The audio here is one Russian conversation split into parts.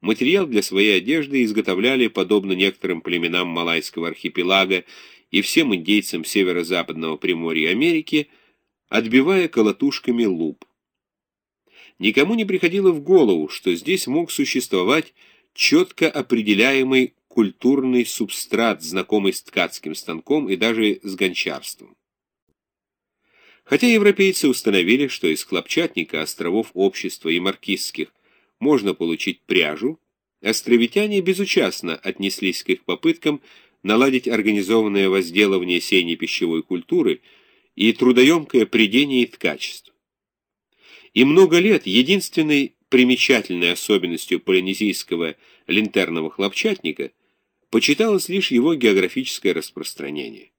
Материал для своей одежды изготовляли, подобно некоторым племенам Малайского архипелага и всем индейцам северо-западного Приморья Америки, отбивая колотушками луп. Никому не приходило в голову, что здесь мог существовать четко определяемый культурный субстрат, знакомый с ткацким станком и даже с гончарством. Хотя европейцы установили, что из хлопчатника островов общества и маркизских можно получить пряжу, островитяне безучастно отнеслись к их попыткам наладить организованное возделывание сеней пищевой культуры и трудоемкое придение и ткачество. И много лет единственной примечательной особенностью полинезийского линтерного хлопчатника почиталось лишь его географическое распространение.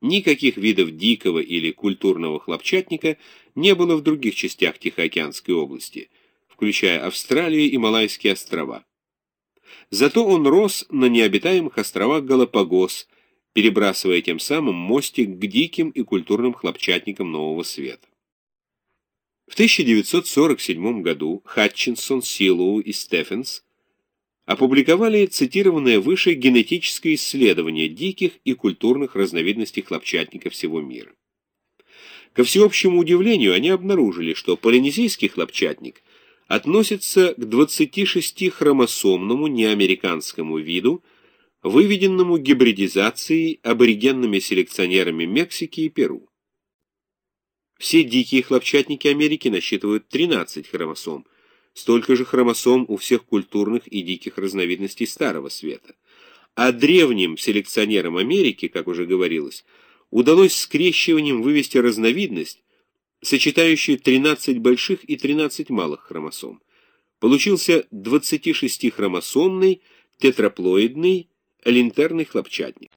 Никаких видов дикого или культурного хлопчатника не было в других частях Тихоокеанской области, включая Австралию и Малайские острова. Зато он рос на необитаемых островах Галапагос, перебрасывая тем самым мостик к диким и культурным хлопчатникам Нового Света. В 1947 году Хатчинсон, Силоу и Стефенс опубликовали цитированное выше генетическое исследование диких и культурных разновидностей хлопчатника всего мира. Ко всеобщему удивлению, они обнаружили, что полинезийский хлопчатник относится к 26-хромосомному неамериканскому виду, выведенному гибридизацией аборигенными селекционерами Мексики и Перу. Все дикие хлопчатники Америки насчитывают 13 хромосом, столько же хромосом у всех культурных и диких разновидностей Старого Света. А древним селекционерам Америки, как уже говорилось, удалось скрещиванием вывести разновидность, сочетающую 13 больших и 13 малых хромосом. Получился 26-хромосомный тетраплоидный линтерный хлопчатник.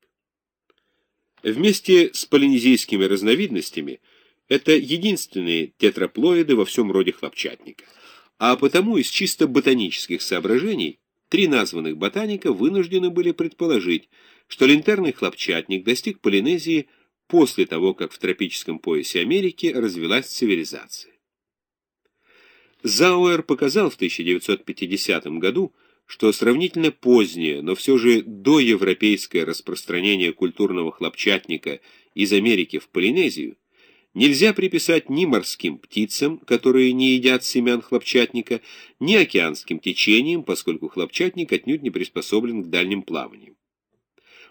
Вместе с полинезийскими разновидностями – это единственные тетраплоиды во всем роде хлопчатника. А потому из чисто ботанических соображений три названных ботаника вынуждены были предположить, что линтерный хлопчатник достиг Полинезии после того, как в тропическом поясе Америки развилась цивилизация. Зауэр показал в 1950 году, что сравнительно позднее, но все же доевропейское распространение культурного хлопчатника из Америки в Полинезию нельзя приписать ни морским птицам, которые не едят семян хлопчатника, ни океанским течениям, поскольку хлопчатник отнюдь не приспособлен к дальним плаваниям.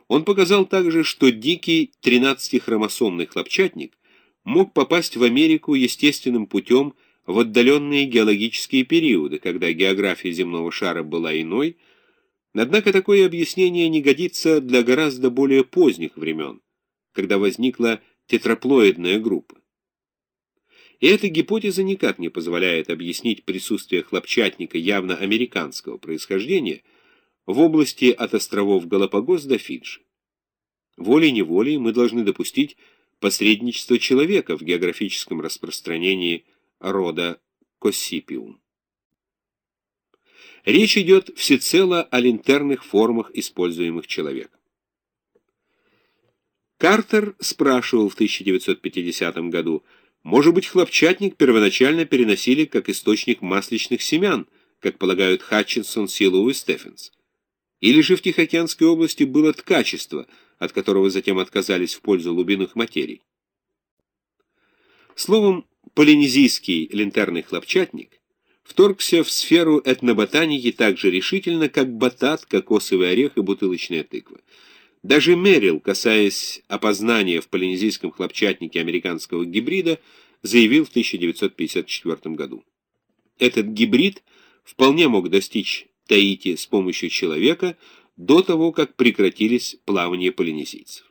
Он показал также, что дикий 13-хромосомный хлопчатник мог попасть в Америку естественным путем в отдаленные геологические периоды, когда география земного шара была иной, однако такое объяснение не годится для гораздо более поздних времен, когда возникла тетраплоидная группа. И эта гипотеза никак не позволяет объяснить присутствие хлопчатника явно американского происхождения в области от островов Галапагос до Фиджи. Волей-неволей мы должны допустить посредничество человека в географическом распространении рода Коссипиум. Речь идет всецело о линтерных формах, используемых человеком. Картер спрашивал в 1950 году, может быть, хлопчатник первоначально переносили как источник масличных семян, как полагают Хатчинсон, Силоу и Стефенс. Или же в Тихоокеанской области было ткачество, от которого затем отказались в пользу лубиных материй. Словом, полинезийский линтерный хлопчатник вторгся в сферу этноботаники так же решительно, как батат, кокосовый орех и бутылочная тыква. Даже Мерил, касаясь опознания в полинезийском хлопчатнике американского гибрида, заявил в 1954 году. Этот гибрид вполне мог достичь Таити с помощью человека до того, как прекратились плавания полинезийцев.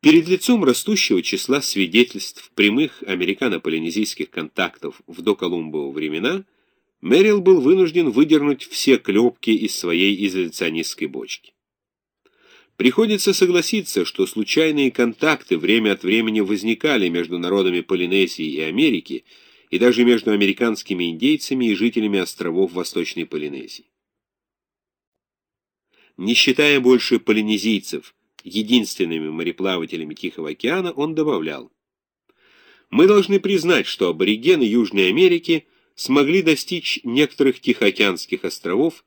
Перед лицом растущего числа свидетельств прямых американо-полинезийских контактов в доколумбово времена – Мэрил был вынужден выдернуть все клепки из своей изоляционистской бочки. Приходится согласиться, что случайные контакты время от времени возникали между народами Полинезии и Америки, и даже между американскими индейцами и жителями островов Восточной Полинезии. Не считая больше полинезийцев единственными мореплавателями Тихого океана, он добавлял, «Мы должны признать, что аборигены Южной Америки – смогли достичь некоторых Тихоокеанских островов